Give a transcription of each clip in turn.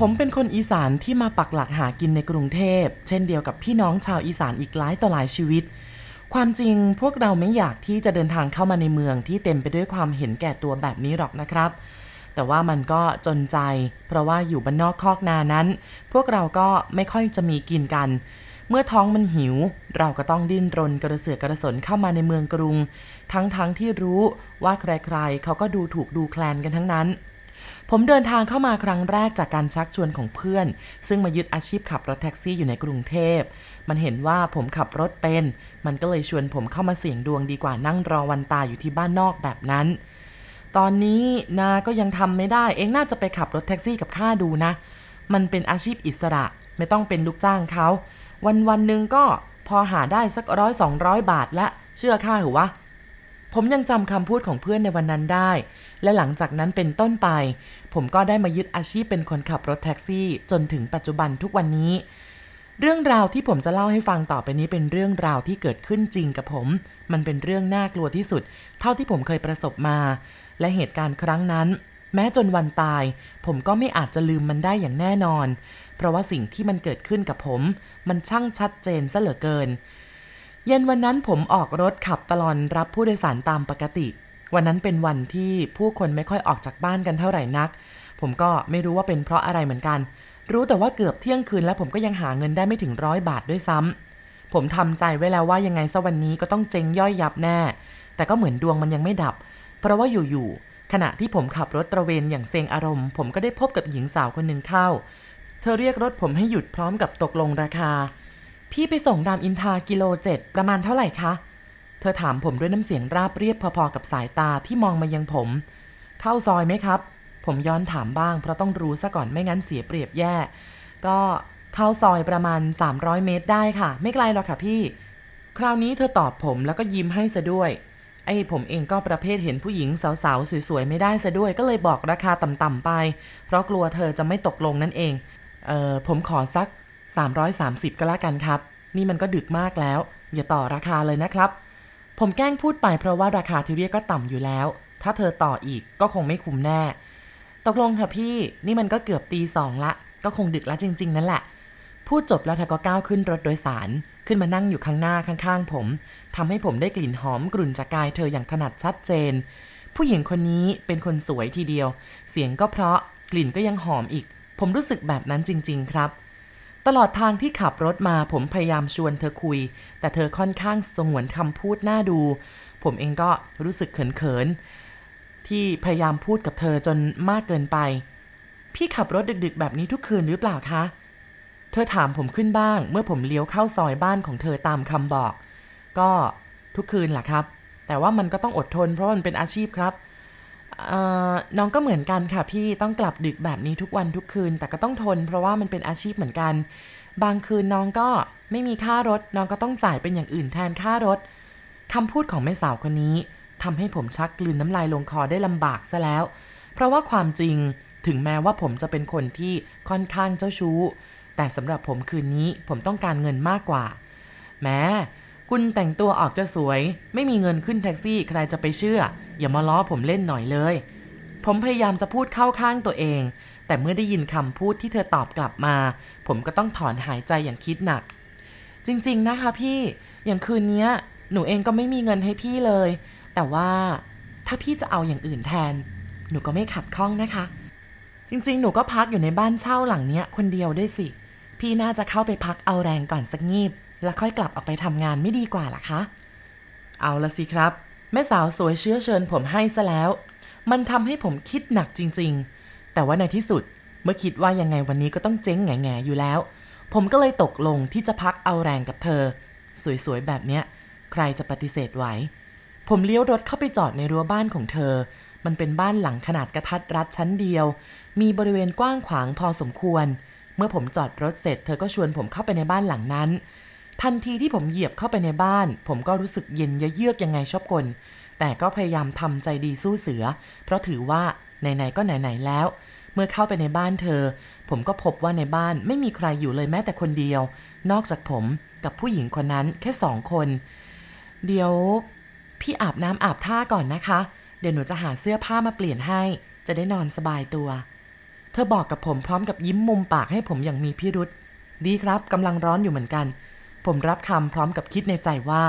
ผมเป็นคนอีสานที่มาปักหลักหากินในกรุงเทพ เช่นเดียวกับพี่น้องชาวอีสานอีกหลายต่อหลายชีวิต ความจริงพวกเราไม่อยากที่จะเดินทางเข้ามาในเมืองที่เต็มไปด้วยความเห็นแก่ตัวแบบนี้หรอกนะครับ แต่ว่ามันก็จนใจ เพราะว่าอยู่บ้านนอกคอกนานั้น พวกเราก็ไม่ค่อยจะมีกินกัน เมื่อท้องมันหิว เราก็ต้องดิ้นรนกระเสือกกระสนเข้ามาในเมืองกรุง ทั้งๆทที่รู้ว่าใครๆเขาก็ดูถูกดูแคลนกันทั้งนั้น ผมเดินทางเข้ามาครั้งแรกจากการชักชวนของเพื่อน ซึ่งมายึดอาชีพขับรถแท็กซี่อยู่ในกรุงเทพ มันเห็นว่าผมขับรถเป็น มันก็เลยชวนผมเข้ามาเสี่ยงดวงดีกว่านั่งรอวันตายอยู่ที่บ้านนอกแบบนั้น ตอนนี้นาก็ยังทำไม่ได้ เองน่าจะไปขับรถแท็กซี่กับข้าดูนะ มันเป็นอาชีพอิสระไม่ต้องเป็นลูกจ้างเขา วันวันหนึ่งก็พอหาได้สักร้อยสองร้อยบาทละ เชื่อข้าหรือวะ ผมยังจำคำพูดของเพื่อนในวันนั้นได้ และหลังจากนั้นเป็นต้นไป ผมก็ได้มายึดอาชีพเป็นคนขับรถแท็กซี่จนถึงปัจจุบันทุกวันนี้ เรื่องราวที่ผมจะเล่าให้ฟังต่อไปนี้เป็นเรื่องราวที่เกิดขึ้นจริงกับผม มันเป็นเรื่องน่ากลัวที่สุด เท่าที่ผมเคยประสบมา และเหตุการณ์ครั้งนั้น แม้จนวันตาย ผมก็ไม่อาจจะลืมมันได้อย่างแน่นอน เพราะว่าสิ่งที่มันเกิดขึ้นกับผม มันช่างชัดเจนซะเหลือเกิน เย็นวันนั้นผมออกรถขับตลอนรับผู้โดยสารตามปกติ วันนั้นเป็นวันที่ผู้คนไม่ค่อยออกจากบ้านกันเท่าไหร่นัก ผมก็ไม่รู้ว่าเป็นเพราะอะไรเหมือนกัน รู้แต่ว่าเกือบเที่ยงคืนแล้วผมก็ยังหาเงินได้ไม่ถึงร้อยบาทด้วยซ้ำผมทำใจไว้แล้วว่ายังไงสักวันนี้ก็ต้องเจ๊งย่อยยับแน่ แต่ก็เหมือนดวงมันยังไม่ดับ เพราะว่าอยู่ๆขณะที่ผมขับรถตระเวนอย่างเซงอารมณ์ ผมก็ได้พบกับหญิงสาวคนหนึ่งเข้า เธอเรียกรถผมให้หยุดพร้อมกับตกลงราคา พี่ไปส่งรามอินทากิโลเจ็ดประมาณเท่าไหร่คะ เธอถามผมด้วยน้ำเสียงราบเรียบพอๆกับสายตาที่มองมายังผม เข้าซอยไหมครับ ผมย้อนถามบ้างเพราะต้องรู้ซะก่อนไม่งั้นเสียเปรียบแย่ ก็เข้าซอยประมาณ 300 เมตรได้ค่ะ ไม่ไกลหรอกค่ะพี่ คราวนี้เธอตอบผมแล้วก็ยิ้มให้ซะด้วย ไอ้ผมเองก็ประเภทเห็นผู้หญิงสาวๆสวยๆไม่ได้ซะด้วย ก็เลยบอกราคาต่ำๆไป เพราะกลัวเธอจะไม่ตกลงนั่นเอง เออผมขอสัก 330 ก็แล้วกันครับ นี่มันก็ดึกมากแล้ว อย่าต่อราคาเลยนะครับ ผมแกล้งพูดไปเพราะว่าราคาที่เรียกก็ต่ำอยู่แล้ว ถ้าเธอต่ออีกก็คงไม่คุ้มแน่ ตกลงค่ะพี่ นี่มันก็เกือบตีสองละ ก็คงดึกแล้วจริง ๆ นั่นแหละ พูดจบแล้วเธอก็ก้าวขึ้นรถโดยสาร ขึ้นมานั่งอยู่ข้างหน้าข้างๆ ผมทำให้ผมได้กลิ่นหอมกลุ่นจากกายเธออย่างถนัดชัดเจน ผู้หญิงคนนี้เป็นคนสวยทีเดียว เสียงก็เพราะ กลิ่นก็ยังหอมอีก ผมรู้สึกแบบนั้นจริง ๆ ครับ ตลอดทางที่ขับรถมาผมพยายามชวนเธอคุย แต่เธอค่อนข้างสงวนคำพูดน่าดู ผมเองก็รู้สึกเขินๆ ที่พยายามพูดกับเธอจนมากเกินไป พี่ขับรถดึกๆ แบบนี้ทุกคืนหรือเปล่าคะ เธอถามผมขึ้นบ้าง เมื่อผมเลี้ยวเข้าซอยบ้านของเธอตามคำบอก ก็ทุกคืนแหละครับ แต่ว่ามันก็ต้องอดทนเพราะมันเป็นอาชีพครับ น้องก็เหมือนกันค่ะพี่ต้องกลับดึกแบบนี้ทุกวันทุกคืน แต่ก็ต้องทน เพราะว่ามันเป็นอาชีพเหมือนกัน บางคืนน้องก็ไม่มีค่ารถ น้องก็ต้องจ่ายเป็นอย่างอื่นแทนค่ารถคำพูดของแม่สาวคนนี้ทำให้ผมชักกลืนน้ำลายลงคอได้ลำบากซะแล้ว เพราะว่าความจริงถึงแม้ว่าผมจะเป็นคนที่ค่อนข้างเจ้าชู้ แต่สำหรับผมคืนนี้ผมต้องการเงินมากกว่า แม้ คุณแต่งตัวออกจะสวย ไม่มีเงินขึ้นแท็กซี่ใครจะไปเชื่อ อย่ามาล้อผมเล่นหน่อยเลย ผมพยายามจะพูดเข้าข้างตัวเอง แต่เมื่อได้ยินคำพูดที่เธอตอบกลับมา ผมก็ต้องถอนหายใจอย่างคิดหนัก จริง ๆ นะคะพี่ อย่างคืนนี้หนูเองก็ไม่มีเงินให้พี่เลย แต่ว่าถ้าพี่จะเอาอย่างอื่นแทน หนูก็ไม่ขัดข้องนะคะ จริง ๆ หนูก็พักอยู่ในบ้านเช่าหลังเนี้ยคนเดียวด้วยสิ พี่น่าจะเข้าไปพักเอาแรงก่อนสักงีบ แล้วค่อยกลับออกไปทำงานไม่ดีกว่าล่ะคะ เอาละสิครับ แม่สาวสวยเชื้อเชิญผมให้ซะแล้ว มันทำให้ผมคิดหนักจริง ๆ แต่ว่าในที่สุดเมื่อคิดว่ายังไงวันนี้ก็ต้องเจ๊งแง่ๆอยู่แล้ว ผมก็เลยตกลงที่จะพักเอาแรงกับเธอ สวยๆแบบเนี้ย ใครจะปฏิเสธไหว ผมเลี้ยวรถเข้าไปจอดในรั้วบ้านของเธอ มันเป็นบ้านหลังขนาดกระทัดรัดชั้นเดียว มีบริเวณกว้างขวางพอสมควร เมื่อผมจอดรถเสร็จ เธอก็ชวนผมเข้าไปในบ้านหลังนั้น ทันทีที่ผมเหยียบเข้าไปในบ้าน ผมก็รู้สึกเย็นยะเยือกยังไงชอบกล แต่ก็พยายามทำใจดีสู้เสือ เพราะถือว่าไหนๆก็ไหนๆแล้ว เมื่อเข้าไปในบ้านเธอ ผมก็พบว่าในบ้านไม่มีใครอยู่เลยแม้แต่คนเดียว นอกจากผมกับผู้หญิงคนนั้นแค่สองคน เดี๋ยวพี่อาบน้ำอาบท่าก่อนนะคะ เดี๋ยวหนูจะหาเสื้อผ้ามาเปลี่ยนให้ จะได้นอนสบายตัว เธอบอกกับผมพร้อมกับยิ้มมุมปากให้ผมอย่างมีพิรุษ ดีครับกำลังร้อนอยู่เหมือนกัน ผมรับคำพร้อมกับคิดในใจว่า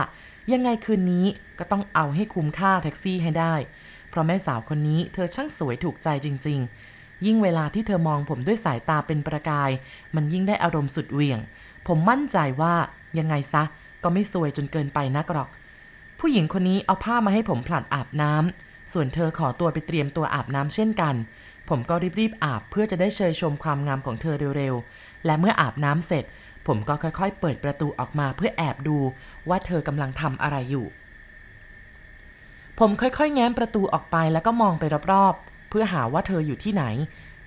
ยังไงคืนนี้ก็ต้องเอาให้คุ้มค่าแท็กซี่ให้ได้ เพราะแม่สาวคนนี้เธอช่างสวยถูกใจจริง ๆ ยิ่งเวลาที่เธอมองผมด้วยสายตาเป็นประกาย มันยิ่งได้อารมณ์สุดเหวี่ยง ผมมั่นใจว่ายังไงซะ ก็ไม่สวยจนเกินไปนักหรอก ผู้หญิงคนนี้เอาผ้ามาให้ผมผลัดอาบน้ำส่วนเธอขอตัวไปเตรียมตัวอาบน้ำเช่นกันผมก็รีบๆอาบเพื่อจะได้เชยชมความงามของเธอเร็วๆ และเมื่ออาบน้ำเสร็จ ผมก็ค่อยๆ เปิดประตูออกมาเพื่อแอบดูว่าเธอกำลังทำอะไรอยู่ ผมค่อยๆ แง้มประตูออกไปแล้วก็มองไปรอบๆ เพื่อหาว่าเธออยู่ที่ไหน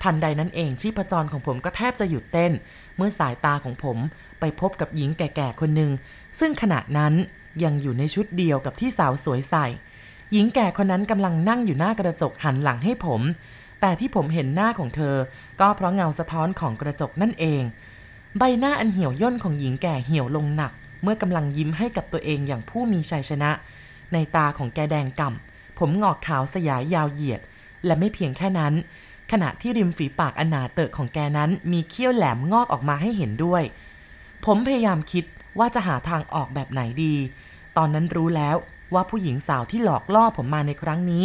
ทันใดนั้นเองชีพจรของผมก็แทบจะหยุดเต้น เมื่อสายตาของผมไปพบกับหญิงแก่ๆคนหนึ่งซึ่งขณะนั้นยังอยู่ในชุดเดียวกับที่สาวสวยใส่ หญิงแก่คนนั้นกำลังนั่งอยู่หน้ากระจกหันหลังให้ผม แต่ที่ผมเห็นหน้าของเธอ ก็เพราะเงาสะท้อนของกระจกนั่นเอง ใบหน้าอันเหี่ยวย่นของหญิงแก่เหี่ยวลงหนัก เมื่อกำลังยิ้มให้กับตัวเองอย่างผู้มีชัยชนะ ในตาของแกแดงก่ำผมงอกขาวสยายยาวเหยียด และไม่เพียงแค่นั้น ขณะที่ริมฝีปากอนาเตอะของแกนั้นมีเขี้ยวแหลมงอกออกมาให้เห็นด้วย ผมพยายามคิดว่าจะหาทางออกแบบไหนดี ตอนนั้นรู้แล้วว่าผู้หญิงสาวที่หลอกล่อผมมาในครั้งนี้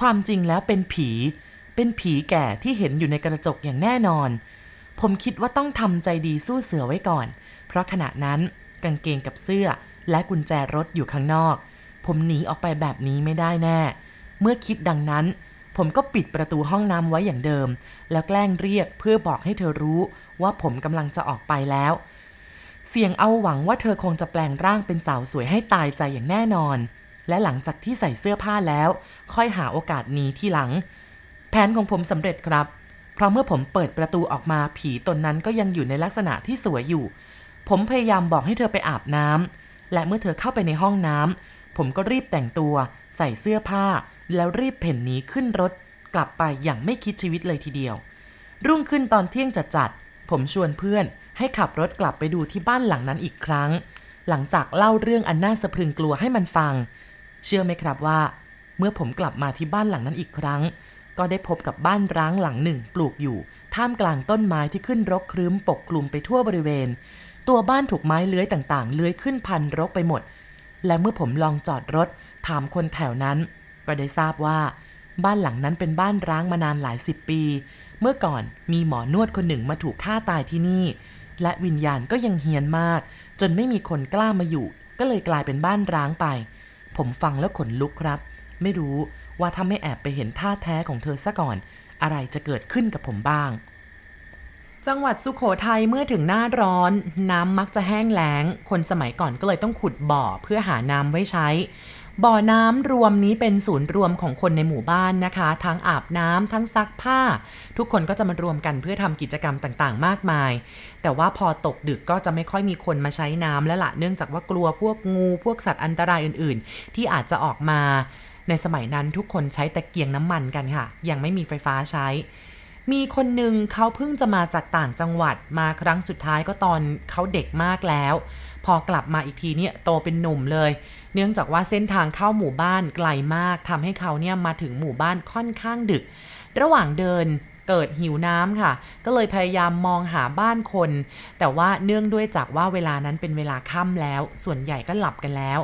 ความจริงแล้วเป็นผี เป็นผีแก่ที่เห็นอยู่ในกระจกอย่างแน่นอน ผมคิดว่าต้องทำใจดีสู้เสือไว้ก่อน เพราะขณะนั้นกางเกงกับเสื้อและกุญแจรถอยู่ข้างนอก ผมหนีออกไปแบบนี้ไม่ได้แน่ เมื่อคิดดังนั้น ผมก็ปิดประตูห้องน้ำไว้อย่างเดิม แล้วแกล้งเรียกเพื่อบอกให้เธอรู้ว่าผมกำลังจะออกไปแล้ว เสียงเอาหวังว่าเธอคงจะแปลงร่างเป็นสาวสวยให้ตายใจอย่างแน่นอน และหลังจากที่ใส่เสื้อผ้าแล้ว ค่อยหาโอกาสหนีที่หลัง แผนของผมสำเร็จครับ เพราะเมื่อผมเปิดประตูออกมาผีตนนั้นก็ยังอยู่ในลักษณะที่สวยอยู่ ผมพยายามบอกให้เธอไปอาบน้ำและเมื่อเธอเข้าไปในห้องน้ำผมก็รีบแต่งตัว ใส่เสื้อผ้า แล้วรีบเพ่นหนีขึ้นรถ กลับไปอย่างไม่คิดชีวิตเลยทีเดียว รุ่งขึ้นตอนเที่ยงจัดจัดๆผมชวนเพื่อนให้ขับรถกลับไปดูที่บ้านหลังนั้นอีกครั้ง หลังจากเล่าเรื่องอันน่าสะพรึงกลัวให้มันฟัง เชื่อไหมครับว่า เมื่อผมกลับมาที่บ้านหลังนั้นอีกครั้ง ก็ได้พบกับบ้านร้างหลังหนึ่งปลูกอยู่ ท่ามกลางต้นไม้ที่ขึ้นรกครึ้มปกคลุมไปทั่วบริเวณ ตัวบ้านถูกไม้เลื้อยต่างๆ เลื้อยขึ้นพันรกไปหมด และเมื่อผมลองจอดรถ ถามคนแถวนั้น ก็ได้ทราบว่า บ้านหลังนั้นเป็นบ้านร้างมานานหลายสิบปี เมื่อก่อนมีหมอนวดคนหนึ่งมาถูกฆ่าตายที่นี่ และวิญญาณก็ยังเฮียนมาก จนไม่มีคนกล้ามาอยู่ ก็เลยกลายเป็นบ้านร้างไป ผมฟังแล้วขนลุกครับ ไม่รู้ ว่าถ้าไม่แอบไปเห็นท่าแท้ของเธอซะก่อน อะไรจะเกิดขึ้นกับผมบ้าง จังหวัดสุขโขทัยเมื่อถึงหน้าร้อน น้ำมักจะแห้งแล้ง คนสมัยก่อนก็เลยต้องขุดบ่อเพื่อหาน้ำไว้ใช้บ่อน้ำรวมนี้เป็นศูนย์รวมของคนในหมู่บ้านนะคะ ทั้งอาบน้ำทั้งซักผ้า ทุกคนก็จะมารวมกันเพื่อทำกิจกรรมต่างๆ มากมาย แต่ว่าพอตกดึกก็จะไม่ค่อยมีคนมาใช้น้ำแล้วละเนื่องจากว่ากลัวพวกงูพวกสัตว์อันตรายอื่นๆ ที่อาจจะออกมา ในสมัยนั้นทุกคนใช้ตะเกียงน้ำมันกันค่ะ ยังไม่มีไฟฟ้าใช้ มีคนหนึ่งเขาเพิ่งจะมาจากต่างจังหวัดมาครั้งสุดท้ายก็ตอนเขาเด็กมากแล้ว พอกลับมาอีกทีเนี่ยโตเป็นหนุ่มเลย เนื่องจากว่าเส้นทางเข้าหมู่บ้านไกลมากทำให้เขาเนี่ยมาถึงหมู่บ้านค่อนข้างดึก ระหว่างเดินเกิดหิวน้ำค่ะ ก็เลยพยายามมองหาบ้านคน แต่ว่าเนื่องด้วยจากว่าเวลานั้นเป็นเวลาค่ำแล้ว ส่วนใหญ่ก็หลับกันแล้ว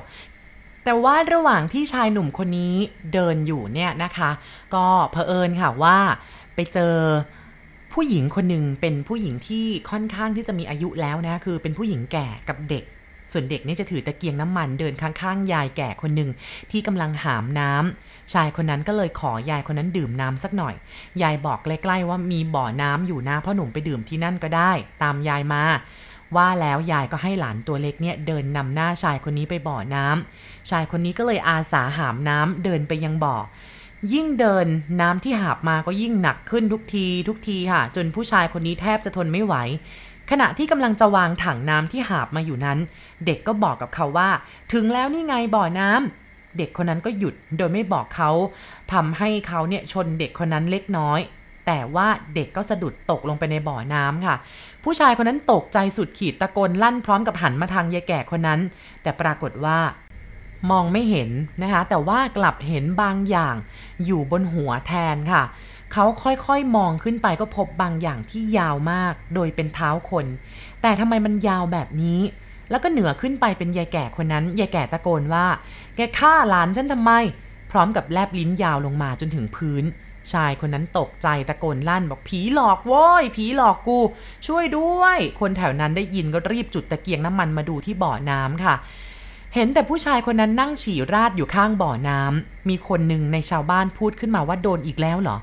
แต่ว่าระหว่างที่ชายหนุ่มคนนี้เดินอยู่เนี่ยนะคะ ก็เผอิญค่ะว่าไปเจอผู้หญิงคนหนึ่งเป็นผู้หญิงที่ค่อนข้างที่จะมีอายุแล้วนะคือเป็นผู้หญิงแก่กับเด็ก ส่วนเด็กนี่จะถือตะเกียงน้ำมันเดินข้างๆ ยายแก่คนหนึ่งที่กำลังหามน้ำชายคนนั้นก็เลยขอยายคนนั้นดื่มน้ำสักหน่อย ยายบอกใกล้ๆว่ามีบ่อน้ำอยู่นะพ่อหนุ่มไปดื่มที่นั่นก็ได้ ตามยายมา ว่าแล้วยายก็ให้หลานตัวเล็กเนี่ยเดินนำหน้าชายคนนี้ไปบ่อน้ำชายคนนี้ก็เลยอาสาหามน้ำเดินไปยังบ่อ ยิ่งเดินน้ำที่หาบมาก็ยิ่งหนักขึ้นทุกทีทุกทีค่ะ จนผู้ชายคนนี้แทบจะทนไม่ไหว ขณะที่กำลังจะวางถังน้ำที่หาบมาอยู่นั้น เด็กก็บอกกับเขาว่า ถึงแล้วนี่ไงบ่อน้ำเด็กคนนั้นก็หยุดโดยไม่บอกเขาทำให้เขาเนี่ยชนเด็กคนนั้นเล็กน้อย แต่ว่าเด็กก็สะดุดตกลงไปในบ่อน้ำค่ะ ผู้ชายคนนั้นตกใจสุดขีดตะโกนลั่นพร้อมกับหันมาทางยายแก่คนนั้น แต่ปรากฏว่ามองไม่เห็นนะคะ แต่ว่ากลับเห็นบางอย่างอยู่บนหัวแทนค่ะ เขาค่อยๆมองขึ้นไปก็พบบางอย่างที่ยาวมาก โดยเป็นเท้าคน แต่ทำไมมันยาวแบบนี้ แล้วก็เหนือขึ้นไปเป็นยายแก่คนนั้น ยายแก่ตะโกนว่า แกฆ่าหลานฉันทำไม พร้อมกับแลบลิ้นยาวลงมาจนถึงพื้น ชายคนนั้นตกใจตะโกนลั่นบอกผีหลอกโว้ยผีหลอกกู ช่วยด้วย คนแถวนั้นได้ยินก็รีบจุดตะเกียงน้ำมันมาดูที่บ่อน้ำค่ะ เห็นแต่ผู้ชายคนนั้นนั่งฉี่ราดอยู่ข้างบ่อน้ำมีคนหนึ่งในชาวบ้านพูดขึ้นมาว่าโดนอีกแล้วเหรอ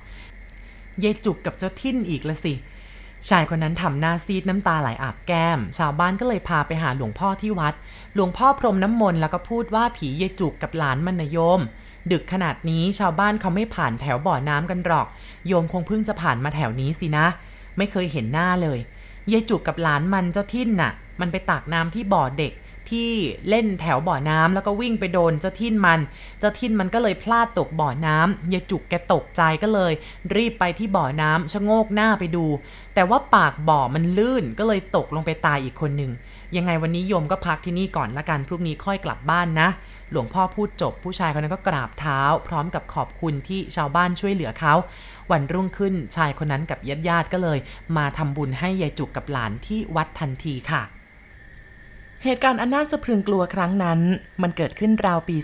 เยจุกกับเจ้าทิ่นอีกละสิ ชายคนนั้นทำหน้าซีดน้ำตาไหลอาบแก้ม ชาวบ้านก็เลยพาไปหาหลวงพ่อที่วัด หลวงพ่อพรมน้ำมนต์แล้วก็พูดว่าผีเยจุกกับหลานมันนะโยม ดึกขนาดนี้ชาวบ้านเขาไม่ผ่านแถวบ่อน้ำกันหรอก โยมคงเพิ่งจะผ่านมาแถวนี้สินะ ไม่เคยเห็นหน้าเลย เยจุกกับหลานมันเจ้าทิ่นน่ะ มันไปตักน้ำที่บ่อเด็ก ที่เล่นแถวบ่อน้ำแล้วก็วิ่งไปโดนเจ้าทิ่นมัน เจ้าทิ่นมันก็เลยพลาดตกบ่อน้ำยายจุกแกตกใจก็เลย รีบไปที่บ่อน้ำชะโงกหน้าไปดู แต่ว่าปากบ่อมันลื่นก็เลยตกลงไปตายอีกคนหนึ่งยังไงวันนี้โยมก็พักที่นี่ก่อนละกันพรุ่งนี้ค่อยกลับบ้านนะ หลวงพ่อพูดจบผู้ชายคนนั้นก็กราบเท้า พร้อมกับขอบคุณที่ชาวบ้านช่วยเหลือเขา วันรุ่งขึ้นชายคนนั้นกับญาติญาติก็เลย มาทำบุญให้ยายจุกกับหลานที่วัดทันทีค่ะ เหตุการณ์อันน่าสะพรึงกลัวครั้งนั้น มันเกิดขึ้นราวปี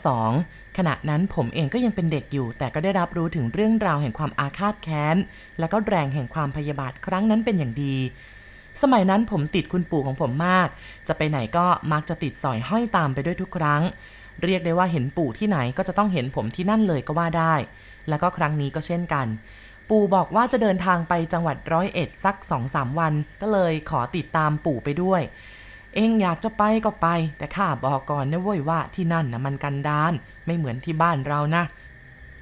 2502 ขณะนั้นผมเองก็ยังเป็นเด็กอยู่ แต่ก็ได้รับรู้ถึงเรื่องราวแห่งความอาฆาตแค้น และก็แรงแห่งความพยาบาทครั้งนั้นเป็นอย่างดี สมัยนั้นผมติดคุณปู่ของผมมาก จะไปไหนก็มักจะติดสอยห้อยตามไปด้วยทุกครั้ง เรียกได้ว่าเห็นปู่ที่ไหนก็จะต้องเห็นผมที่นั่นเลยก็ว่าได้ แล้วก็ครั้งนี้ก็เช่นกันปู่บอกว่าจะเดินทางไปจังหวัดร้อยเอ็ดสักสองสามวัน ก็เลยขอติดตามปู่ไปด้วย เองอยากจะไปก็ไป แต่ข้าบอกก่อนนะเว้ยว่าที่นั่นนะมันกันดานไม่เหมือนที่บ้านเรานะ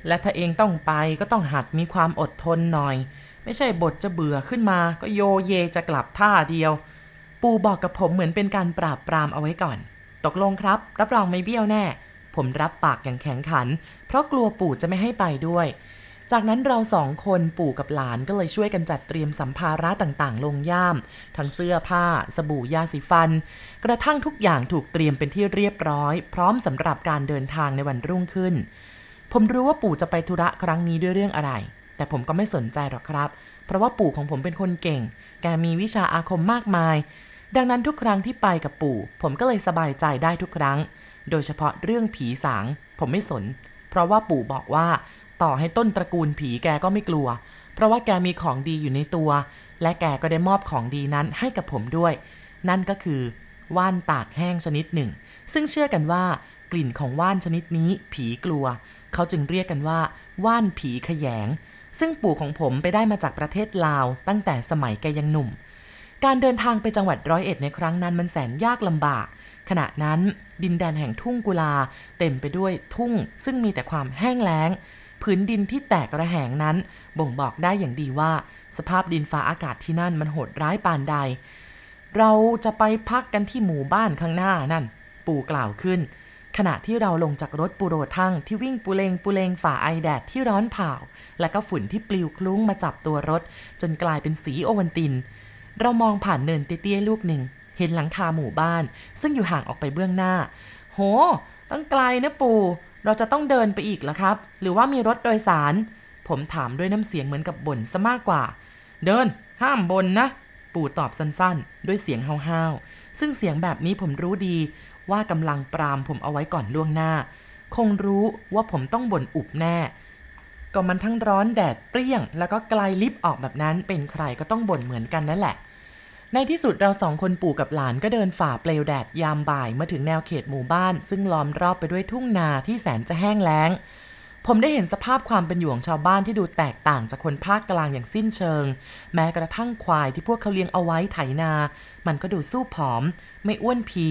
และถ้าเองต้องไปก็ต้องหัดมีความอดทนหน่อย ไม่ใช่บทจะเบื่อขึ้นมา ก็โยเยจะกลับท่าเดียว ปูบอกกับผมเหมือนเป็นการปราบปรามเอาไว้ก่อน ตกลงครับ รับรองไม่เบี้ยวแน่ ผมรับปากอย่างแข็งขัน เพราะกลัวปู่จะไม่ให้ไปด้วย จากนั้นเราสองคนปู่กับหลานก็เลยช่วยกันจัดเตรียมสัมภาระต่างๆ ลงย่าม ทั้งเสื้อผ้า สบู่ยาสีฟัน กระทั่งทุกอย่างถูกเตรียมเป็นที่เรียบร้อย พร้อมสำหรับการเดินทางในวันรุ่งขึ้น ผมรู้ว่าปู่จะไปธุระครั้งนี้ด้วยเรื่องอะไร แต่ผมก็ไม่สนใจหรอกครับ เพราะว่าปู่ของผมเป็นคนเก่ง แกมีวิชาอาคมมากมาย ดังนั้นทุกครั้งที่ไปกับปู่ ผมก็เลยสบายใจได้ทุกครั้ง โดยเฉพาะเรื่องผีสาง ผมไม่สน เพราะว่าปู่บอกว่า ต่อให้ต้นตระกูลผีแกก็ไม่กลัว เพราะว่าแกมีของดีอยู่ในตัว และแกก็ได้มอบของดีนั้นให้กับผมด้วย นั่นก็คือว่านตากแห้งชนิดหนึ่ง ซึ่งเชื่อกันว่ากลิ่นของว่านชนิดนี้ผีกลัว เขาจึงเรียกกันว่า ว่านผีขยง ซึ่งปู่ของผมไปได้มาจากประเทศลาว ตั้งแต่สมัยแกยังหนุ่ม การเดินทางไปจังหวัดร้อยเอ็ดในครั้งนั้นมันแสนยากลำบาก ขณะนั้นดินแดนแห่งทุ่งกุลา เต็มไปด้วยทุ่ง ซึ่งมีแต่ความแห้งแล้ง พื้นดินที่แตกระแหงนั้น บ่งบอกได้อย่างดีว่า สภาพดินฟ้าอากาศที่นั่นมันโหดร้ายปานใด เราจะไปพักกันที่หมู่บ้านข้างหน้านั่น ปู่กล่าวขึ้น ขณะที่เราลงจากรถปูโรทั่งที่วิ่งปูเลงปูเลงฝ่าไอแดดที่ร้อนเผาและก็ฝุ่นที่ปลิวคลุ้งมาจับตัวรถ จนกลายเป็นสีโอวันติน เรามองผ่านเนินเตี้ยๆลูกหนึ่ง เห็นหลังคาหมู่บ้าน ซึ่งอยู่ห่างออกไปเบื้องหน้า โหตั้งไกลนะปู่ เราจะต้องเดินไปอีกเหรอครับ หรือว่ามีรถโดยสาร ผมถามด้วยน้ำเสียงเหมือนกับบ่นซะมากกว่า เดิน ห้ามบ่นนะ ปู่ตอบสั้นๆ ด้วยเสียงห้าวๆ ซึ่งเสียงแบบนี้ผมรู้ดี ว่ากำลังปรามผมเอาไว้ก่อนล่วงหน้า คงรู้ว่าผมต้องบ่นอุบแน่ ก็มันทั้งร้อนแดดเปรี้ยง แล้วก็ไกลลิฟต์ออกแบบนั้นเป็นใครก็ต้องบ่นเหมือนกันนั่นแหละ ในที่สุดเราสองคนปู่กับหลานก็เดินฝ่าเปลวแดดยามบ่ายมาถึงแนวเขตหมู่บ้าน ซึ่งล้อมรอบไปด้วยทุ่งนาที่แสนจะแห้งแล้ง ผมได้เห็นสภาพความเป็นอยู่ของชาวบ้านที่ดูแตกต่างจากคนภาคกลางอย่างสิ้นเชิง แม้กระทั่งควายที่พวกเขาเลี้ยงเอาไว้ไถนา มันก็ดูสู้ผอม ไม่อ้วนพี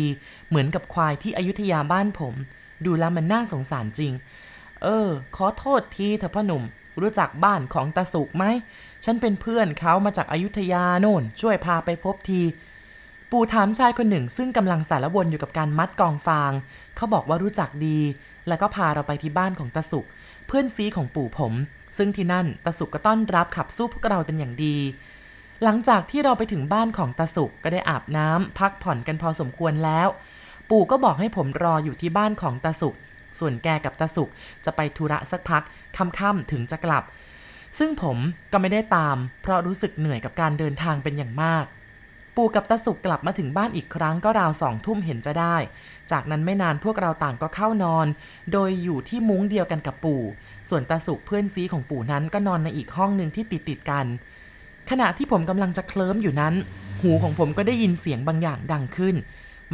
เหมือนกับควายที่อยุธยาบ้านผม ดูแล้วมันน่าสงสารจริง เออ ขอโทษทีเถอะพ่อหนุ่ม รู้จักบ้านของตาสุกไหม ฉันเป็นเพื่อนเขามาจากอายุทยาโน่น ช่วยพาไปพบที ปู่ถามชายคนหนึ่งซึ่งกำลังสารวนอยู่กับการมัดกองฟาง เขาบอกว่ารู้จักดี แล้วก็พาเราไปที่บ้านของตาสุก เพื่อนซีของปู่ผม ซึ่งที่นั่นตาสุกก็ต้อนรับขับสู้พวกเราเป็นอย่างดี หลังจากที่เราไปถึงบ้านของตาสุกก็ได้อาบน้ำพักผ่อนกันพอสมควรแล้ว ปู่ก็บอกให้ผมรออยู่ที่บ้านของตาสุกส่วนแกกับตาสุกจะไปธุระสักพักค่ำๆถึงจะกลับ ซึ่งผมก็ไม่ได้ตาม เพราะรู้สึกเหนื่อยกับการเดินทางเป็นอย่างมาก ปู่กับตาสุกกลับมาถึงบ้านอีกครั้งก็ราวสองทุ่มเห็นจะได้ จากนั้นไม่นานพวกเราต่างก็เข้านอน โดยอยู่ที่มุ้งเดียวกันกับปู่ ส่วนตาสุกเพื่อนซีของปู่นั้นก็นอนในอีกห้องหนึ่งที่ติดติดกัน ขณะที่ผมกำลังจะเคลิ้มอยู่นั้น หูของผมก็ได้ยินเสียงบางอย่างดังขึ้น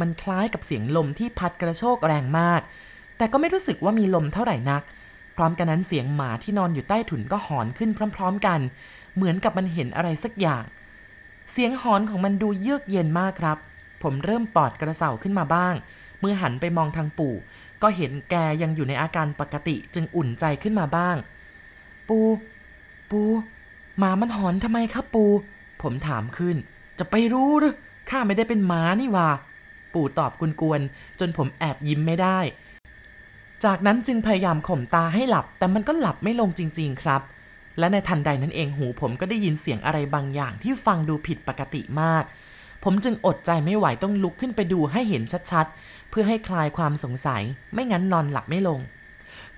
มันคล้ายกับเสียงลมที่พัดกระโชกแรงมาก แต่ก็ไม่รู้สึกว่ามีลมเท่าไหร่นัก พร้อมกันนั้นเสียงหมาที่นอนอยู่ใต้ถุนก็หอนขึ้นพร้อม ๆ กัน เหมือนกับมันเห็นอะไรสักอย่าง เสียงหอนของมันดูเยือกเย็นมากครับ ผมเริ่มปอดกระเสาขึ้นมาบ้าง เมื่อหันไปมองทางปู่ ก็เห็นแกยังอยู่ในอาการปกติจึงอุ่นใจขึ้นมาบ้าง ปู ปูหมามันหอนทำไมครับปู ผมถามขึ้น จะไปรู้หรือข้าไม่ได้เป็นหมานี่ว่า ปู่ตอบกวนๆจนผมแอบยิ้มไม่ได้ จากนั้นจึงพยายามข่มตาให้หลับ แต่มันก็หลับไม่ลงจริง ๆ ครับ และในทันใดนั้นเองหูผมก็ได้ยินเสียงอะไรบางอย่างที่ฟังดูผิดปกติมาก ผมจึงอดใจไม่ไหวต้องลุกขึ้นไปดูให้เห็นชัดๆ เพื่อให้คลายความสงสัย ไม่งั้นนอนหลับไม่ลง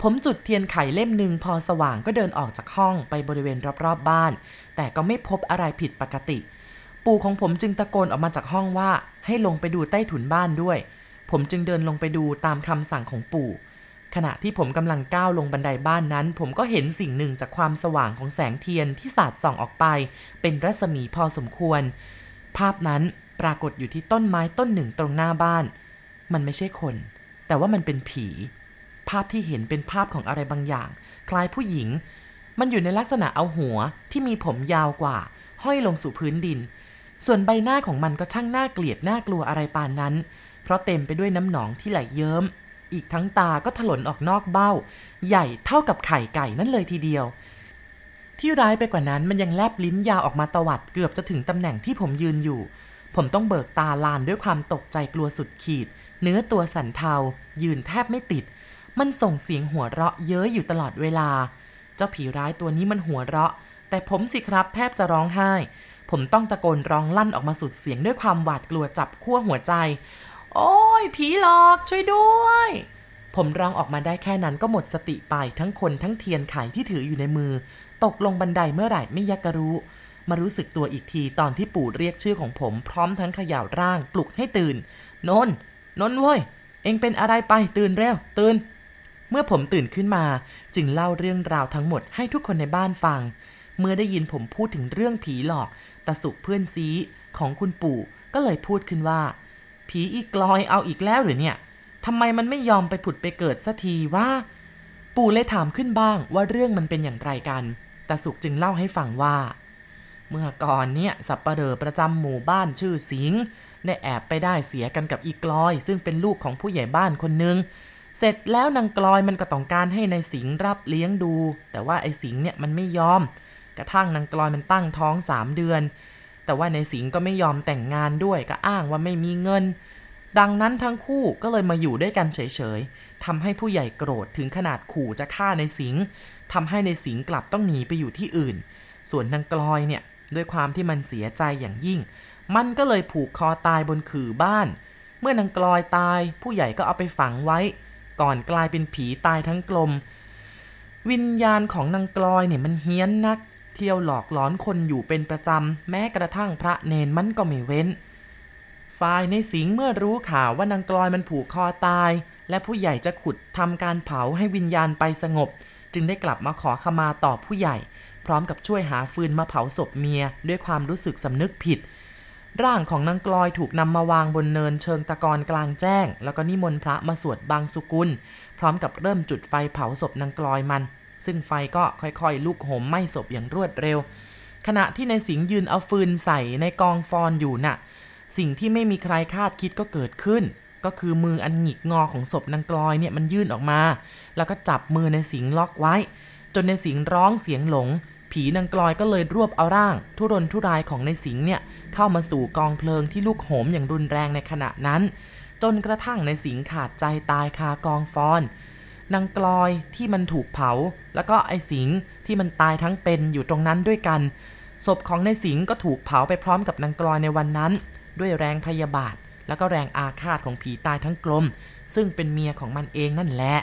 ผมจุดเทียนไขเล่มหนึ่งพอสว่างก็เดินออกจากห้องไปบริเวณรอบๆบบ้าน แต่ก็ไม่พบอะไรผิดปกติ ปู่ของผมจึงตะโกนออกมาจากห้องว่า ให้ลงไปดูใต้ถุนบ้านด้วย ผมจึงเดินลงไปดูตามคำสั่งของปู่ ขณะที่ผมกำลังก้าวลงบันไดบ้านนั้น ผมก็เห็นสิ่งหนึ่งจากความสว่างของแสงเทียนที่สาดส่องออกไป เป็นรัศมีพอสมควร ภาพนั้นปรากฏอยู่ที่ต้นไม้ต้นหนึ่งตรงหน้าบ้าน มันไม่ใช่คน แต่ว่ามันเป็นผี ภาพที่เห็นเป็นภาพของอะไรบางอย่าง คล้ายผู้หญิง มันอยู่ในลักษณะเอาหัวที่มีผมยาวกว่า ห้อยลงสู่พื้นดิน ส่วนใบหน้าของมันก็ช่างน่าเกลียดน่ากลัวอะไรปานนั้น เพราะเต็มไปด้วยน้ำหนองที่ไหลเยิ้ม อีกทั้งตาก็ถลนออกนอกเบ้า ใหญ่เท่ากับไข่ไก่นั่นเลยทีเดียว ที่ร้ายไปกว่านั้นมันยังแลบลิ้นยาวออกมาตวัดเกือบจะถึงตำแหน่งที่ผมยืนอยู่ ผมต้องเบิกตาลานด้วยความตกใจกลัวสุดขีด เนื้อตัวสั่นเทา ยืนแทบไม่ติด มันส่งเสียงหัวเราะเย้ยอยู่ตลอดเวลา เจ้าผีร้ายตัวนี้มันหัวเราะ แต่ผมสิครับแทบจะร้องไห้ผมต้องตะโกนร้องลั่นออกมาสุดเสียงด้วยความหวาดกลัวจับขั้วหัวใจ โอ้ย ผีหลอกช่วยด้วย ผมร้องออกมาได้แค่นั้นก็หมดสติไปทั้งคนทั้งเทียนไขที่ถืออยู่ในมือ ตกลงบันไดเมื่อไหร่ไม่ยักกะรู้ มารู้สึกตัวอีกทีตอนที่ปู่เรียกชื่อของผมพร้อมทั้งเขย่าร่างปลุกให้ตื่น นน นนเว้ย เอ็งเป็นอะไรไปตื่นเร็ว ตื่น เมื่อผมตื่นขึ้นมา จึงเล่าเรื่องราวทั้งหมดให้ทุกคนในบ้านฟัง เมื่อได้ยินผมพูดถึงเรื่องผีหลอกตาสุกเพื่อนซีของคุณปู่ก็เลยพูดขึ้นว่า ผีอีกลอยเอาอีกแล้วหรือเนี่ยทำไมมันไม่ยอมไปผุดไปเกิดสักทีว่า ปู่เลยถามขึ้นบ้างว่าเรื่องมันเป็นอย่างไรกันตาสุกจึงเล่าให้ฟังว่า เมื่อก่อนเนี่ยสับปะเหร่อประจำหมู่บ้านชื่อสิงห์ได้แอบไปได้เสียกันกับอีกลอย ซึ่งเป็นลูกของผู้ใหญ่บ้านคนหนึ่งเสร็จแล้วนางกลอยมันก็ต้องการให้ในายสิงห์รับเลี้ยงดู แต่ว่าไอ้สิงห์เนี่ยมันไม่ยอม กระทั่งนางกลอยมันตั้งท้องสามเดือน แต่ว่าในสิงห์ก็ไม่ยอมแต่งงานด้วยก็อ้างว่าไม่มีเงิน ดังนั้นทั้งคู่ก็เลยมาอยู่ด้วยกันเฉยๆทำให้ผู้ใหญ่โกรธถึงขนาดขู่จะฆ่าในสิงห์ทำให้ในสิงห์กลับต้องหนีไปอยู่ที่อื่น ส่วนนางกลอยเนี่ยด้วยความที่มันเสียใจอย่างยิ่ง มันก็เลยผูกคอตายบนขื่อบ้าน เมื่อนางกลอยตาย ผู้ใหญ่ก็เอาไปฝังไว้ ก่อนกลายเป็นผีตายทั้งกลม วิญญาณของนางกลอยเนี่ยมันเฮี้ยนนัก เที่ยวหลอกหลอนคนอยู่เป็นประจำ แม้กระทั่งพระเนนมันก็ไม่เว้น ฝ่ายในสิงเมื่อรู้ข่าวว่านางกลอยมันผูกคอตาย และผู้ใหญ่จะขุดทำการเผาให้วิญญาณไปสงบ จึงได้กลับมาขอขมาต่อผู้ใหญ่ พร้อมกับช่วยหาฟืนมาเผาศพเมีย ด้วยความรู้สึกสำนึกผิด ร่างของนางกลอยถูกนำมาวางบนเนินเชิงตะกอนกลางแจ้ง แล้วก็นิมนต์พระมาสวดบางสุกุล พร้อมกับเริ่มจุดไฟเผาศพนางกลอยมัน ซึ่งไฟก็ค่อยๆ ลุกโหมไหม้ศพอย่างรวดเร็ว ขณะที่ในสิงห์ยืนเอาฟืนใส่ในกองฟอนอยู่น่ะ สิ่งที่ไม่มีใครคาดคิดก็เกิดขึ้น ก็คือมืออันหงิกงอของศพนางกลอยเนี่ยมันยื่นออกมา แล้วก็จับมือในสิงห์ล็อกไว้ จนในสิงห์ร้องเสียงหลง ผีนางกลอยก็เลยรวบเอาร่าง ทุรนทุรายของในสิงห์เนี่ยเข้ามาสู่กองเพลิงที่ลุกโหมอย่างรุนแรงในขณะนั้นจนกระทั่งในสิงห์ขาดใจตายคากองฟอน นางกลอยที่มันถูกเผา แล้วก็ไอ้สิงที่มันตายทั้งเป็นอยู่ตรงนั้นด้วยกัน ศพของนายสิงก็ถูกเผาไปพร้อมกับนางกลอยในวันนั้น ด้วยแรงพยาบาท แล้วก็แรงอาฆาตของผีตายทั้งกลม ซึ่งเป็นเมียของมันเองนั่นแหละ